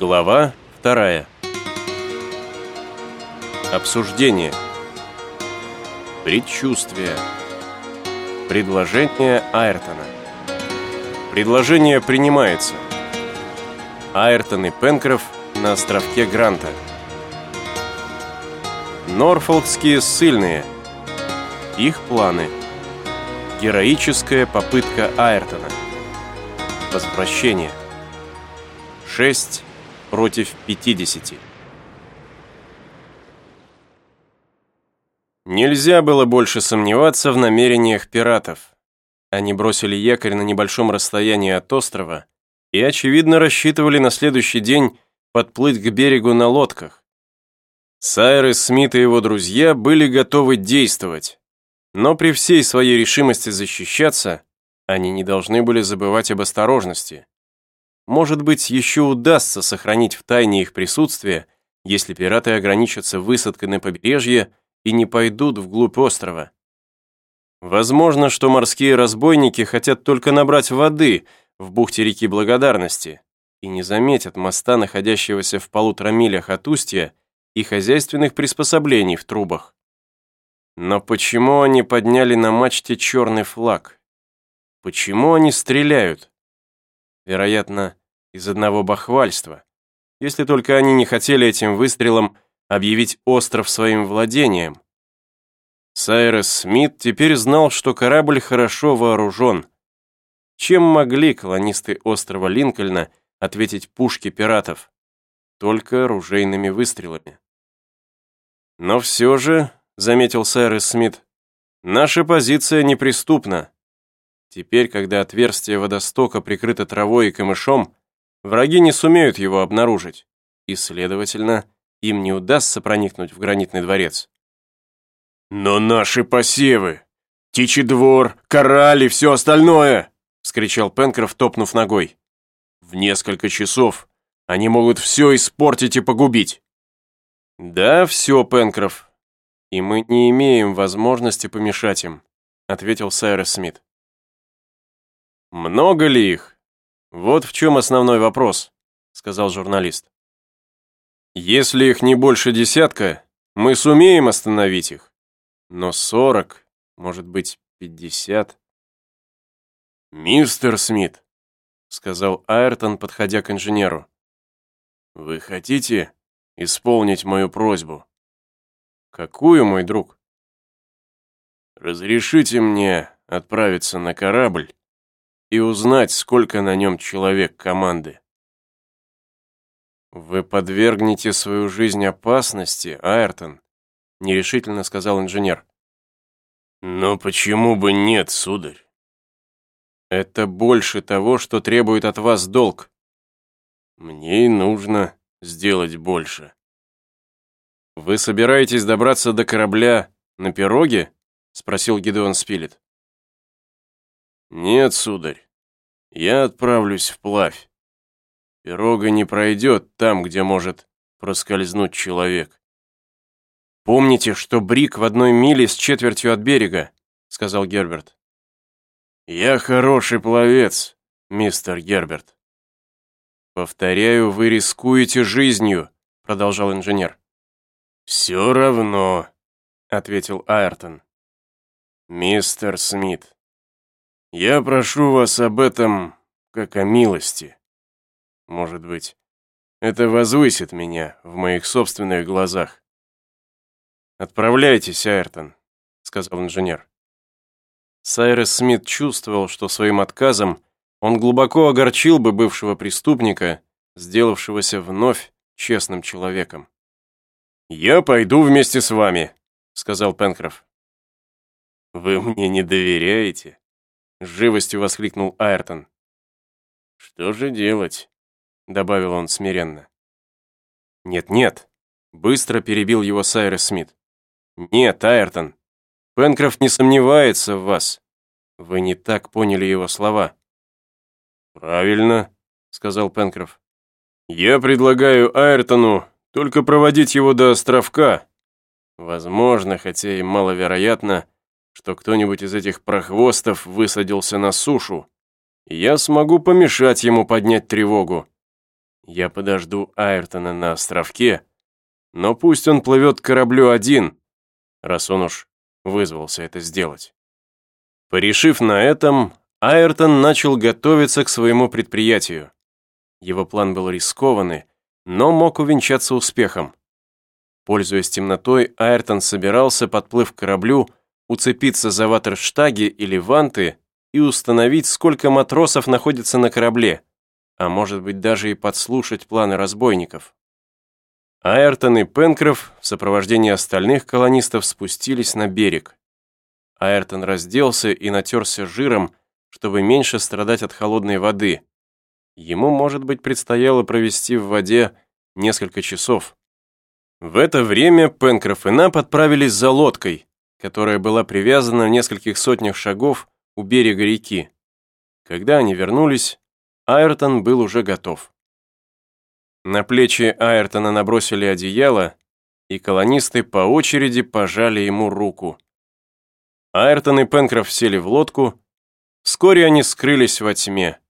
Глава вторая. Обсуждение. Предчувствие. Предложение Айртона. Предложение принимается. Айртон и Пенкроф на островке Гранта. Норфолкские ссыльные. Их планы. Героическая попытка Айртона. Возвращение. 6 против 50. Нельзя было больше сомневаться в намерениях пиратов. Они бросили якорь на небольшом расстоянии от острова и, очевидно, рассчитывали на следующий день подплыть к берегу на лодках. Сайрес Смит и его друзья были готовы действовать, но при всей своей решимости защищаться, они не должны были забывать об осторожности. Может быть, еще удастся сохранить в тайне их присутствие, если пираты ограничатся высадкой на побережье и не пойдут вглубь острова. Возможно, что морские разбойники хотят только набрать воды в бухте реки Благодарности и не заметят моста, находящегося в полутора милях от устья, и хозяйственных приспособлений в трубах. Но почему они подняли на мачте черный флаг? Почему они стреляют? Вероятно, из одного бахвальства, если только они не хотели этим выстрелом объявить остров своим владением. Сайрес Смит теперь знал, что корабль хорошо вооружен. Чем могли колонисты острова Линкольна ответить пушки пиратов? Только оружейными выстрелами. Но все же, заметил Сайрес Смит, наша позиция неприступна. Теперь, когда отверстие водостока прикрыто травой и камышом, Враги не сумеют его обнаружить, и, следовательно, им не удастся проникнуть в гранитный дворец. «Но наши посевы! Птичий двор, кораль и все остальное!» — вскричал Пенкроф, топнув ногой. «В несколько часов они могут все испортить и погубить». «Да, все, Пенкроф, и мы не имеем возможности помешать им», — ответил Сайрес Смит. «Много ли их?» «Вот в чем основной вопрос», — сказал журналист. «Если их не больше десятка, мы сумеем остановить их. Но сорок, может быть, пятьдесят...» «Мистер Смит», — сказал Айртон, подходя к инженеру. «Вы хотите исполнить мою просьбу?» «Какую, мой друг?» «Разрешите мне отправиться на корабль и узнать, сколько на нем человек команды. «Вы подвергнете свою жизнь опасности, Айртон», — нерешительно сказал инженер. «Но почему бы нет, сударь?» «Это больше того, что требует от вас долг». «Мне и нужно сделать больше». «Вы собираетесь добраться до корабля на пироге?» — спросил Гидеон Спилет. «Нет, сударь, я отправлюсь вплавь. Пирога не пройдет там, где может проскользнуть человек». «Помните, что Брик в одной миле с четвертью от берега», — сказал Герберт. «Я хороший пловец, мистер Герберт». «Повторяю, вы рискуете жизнью», — продолжал инженер. «Все равно», — ответил Айртон. «Мистер Смит, я прошу вас об этом, как о милости. Может быть, это возвысит меня в моих собственных глазах. «Отправляйтесь, Айртон», — сказал инженер. Сайрес Смит чувствовал, что своим отказом он глубоко огорчил бы бывшего преступника, сделавшегося вновь честным человеком. «Я пойду вместе с вами», — сказал Пенкроф. «Вы мне не доверяете?» С живостью воскликнул Айртон. «Что же делать?» Добавил он смиренно. «Нет-нет», быстро перебил его Сайрес Смит. «Нет, Айртон, Пенкрофт не сомневается в вас. Вы не так поняли его слова». «Правильно», — сказал Пенкроф. «Я предлагаю Айртону только проводить его до островка. Возможно, хотя и маловероятно, что кто-нибудь из этих прохвостов высадился на сушу, я смогу помешать ему поднять тревогу. Я подожду Айртона на островке, но пусть он плывет к кораблю один, раз он уж вызвался это сделать. Порешив на этом, Айртон начал готовиться к своему предприятию. Его план был рискованный, но мог увенчаться успехом. Пользуясь темнотой, Айртон собирался, подплыв к кораблю, уцепиться за ватерштаги или ванты и установить, сколько матросов находится на корабле, а может быть даже и подслушать планы разбойников. Айртон и Пенкроф в сопровождении остальных колонистов спустились на берег. Айртон разделся и натерся жиром, чтобы меньше страдать от холодной воды. Ему, может быть, предстояло провести в воде несколько часов. В это время Пенкроф и Нап отправились за лодкой, которая была привязана в нескольких сотнях шагов у берега реки. Когда они вернулись, Айртон был уже готов. На плечи Айртона набросили одеяло, и колонисты по очереди пожали ему руку. Айртон и Пенкроф сели в лодку. Вскоре они скрылись во тьме.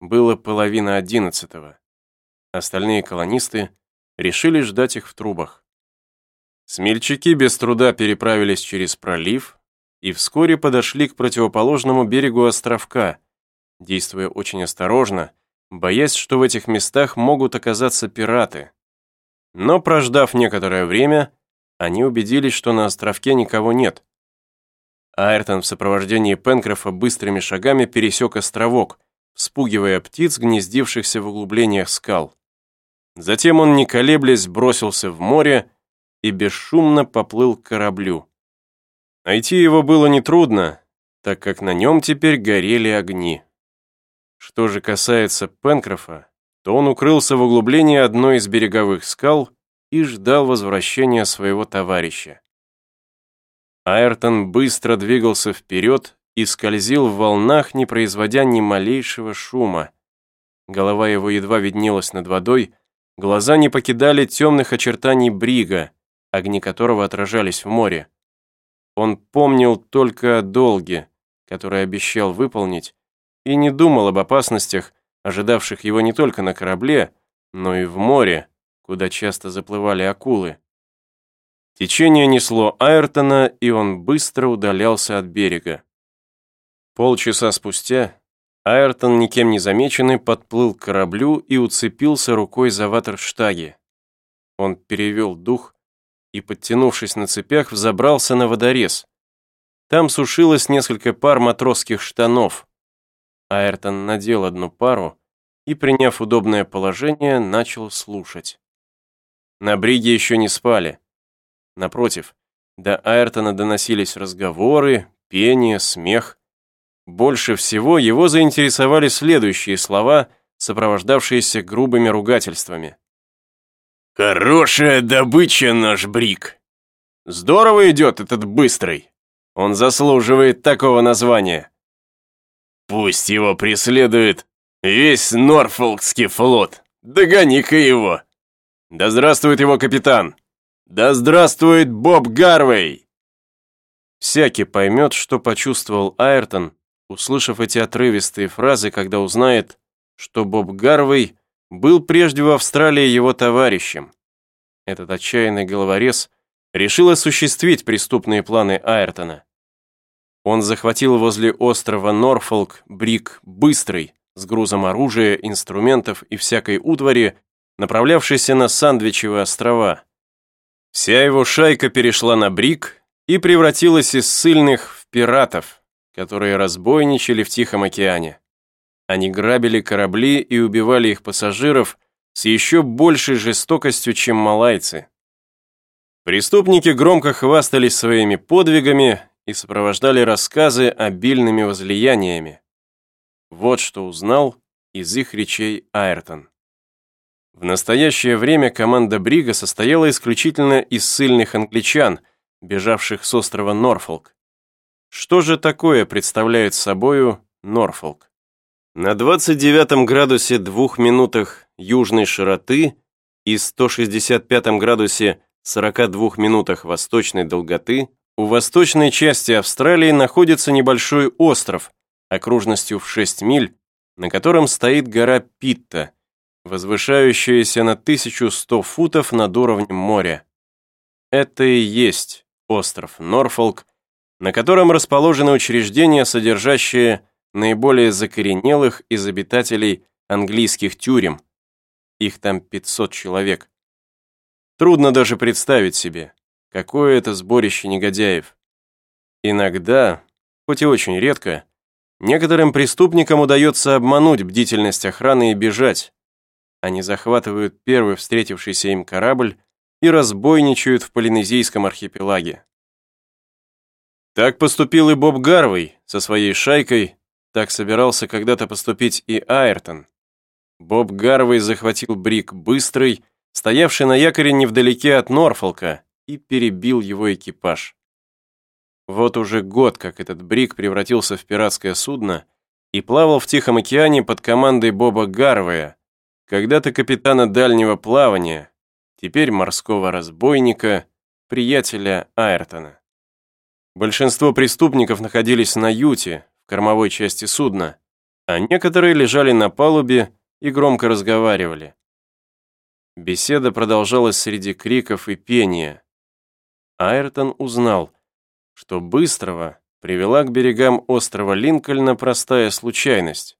Было половина одиннадцатого. Остальные колонисты решили ждать их в трубах. Смельчаки без труда переправились через пролив и вскоре подошли к противоположному берегу островка, действуя очень осторожно, боясь, что в этих местах могут оказаться пираты. Но прождав некоторое время, они убедились, что на островке никого нет. Айртон в сопровождении Пенкрофа быстрыми шагами пересек островок, спугивая птиц, гнездившихся в углублениях скал. Затем он, не колеблясь, бросился в море и бесшумно поплыл к кораблю. Найти его было нетрудно, так как на нем теперь горели огни. Что же касается Пенкрофа, то он укрылся в углублении одной из береговых скал и ждал возвращения своего товарища. Айртон быстро двигался вперед и скользил в волнах, не производя ни малейшего шума. Голова его едва виднелась над водой, Глаза не покидали темных очертаний брига, огни которого отражались в море. Он помнил только о долге, который обещал выполнить, и не думал об опасностях, ожидавших его не только на корабле, но и в море, куда часто заплывали акулы. Течение несло Айртона, и он быстро удалялся от берега. Полчаса спустя Айртон, никем не замеченный, подплыл к кораблю и уцепился рукой за ватерштаги. Он перевел дух и, подтянувшись на цепях, взобрался на водорез. Там сушилось несколько пар матросских штанов. Айртон надел одну пару и, приняв удобное положение, начал слушать. На бриге еще не спали. Напротив, до Айртона доносились разговоры, пение, смех. Больше всего его заинтересовали следующие слова, сопровождавшиеся грубыми ругательствами. «Хорошая добыча наш Брик! Здорово идет этот быстрый! Он заслуживает такого названия! Пусть его преследует весь Норфолкский флот! Догони-ка его! Да здравствует его капитан! Да здравствует Боб Гарвей!» Всякий поймет, что почувствовал Айртон, услышав эти отрывистые фразы, когда узнает, что Боб Гарвей был прежде в Австралии его товарищем. Этот отчаянный головорез решил осуществить преступные планы Айртона. Он захватил возле острова Норфолк Брик Быстрый с грузом оружия, инструментов и всякой утвари, направлявшийся на Сандвичевые острова. Вся его шайка перешла на Брик и превратилась из сильных в пиратов, которые разбойничали в Тихом океане. Они грабили корабли и убивали их пассажиров с еще большей жестокостью, чем малайцы. Преступники громко хвастались своими подвигами и сопровождали рассказы обильными возлияниями. Вот что узнал из их речей Айртон. В настоящее время команда Брига состояла исключительно из сильных англичан, бежавших с острова Норфолк. Что же такое представляет собою Норфолк? На 29 градусе 2 минутах южной широты и 165 градусе 42 минутах восточной долготы у восточной части Австралии находится небольшой остров окружностью в 6 миль, на котором стоит гора Питта, возвышающаяся на 1100 футов над уровнем моря. Это и есть остров Норфолк, на котором расположено учреждение, содержащее наиболее закоренелых из обитателей английских тюрем. Их там 500 человек. Трудно даже представить себе, какое это сборище негодяев. Иногда, хоть и очень редко, некоторым преступникам удается обмануть бдительность охраны и бежать. Они захватывают первый встретившийся им корабль и разбойничают в Полинезийском архипелаге. Так поступил и Боб Гарвей со своей шайкой, так собирался когда-то поступить и Айртон. Боб Гарвей захватил Брик Быстрый, стоявший на якоре невдалеке от Норфолка, и перебил его экипаж. Вот уже год, как этот Брик превратился в пиратское судно и плавал в Тихом океане под командой Боба Гарвея, когда-то капитана дальнего плавания, теперь морского разбойника, приятеля Айртона. Большинство преступников находились на юте, в кормовой части судна, а некоторые лежали на палубе и громко разговаривали. Беседа продолжалась среди криков и пения. Айртон узнал, что Быстрого привела к берегам острова Линкольна простая случайность.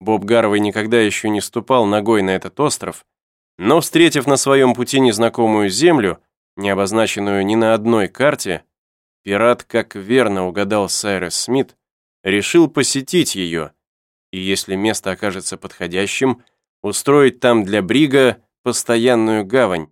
Боб Гарвей никогда еще не ступал ногой на этот остров, но, встретив на своем пути незнакомую землю, не обозначенную ни на одной карте, Пират, как верно угадал Сайрес Смит, решил посетить ее, и если место окажется подходящим, устроить там для Брига постоянную гавань.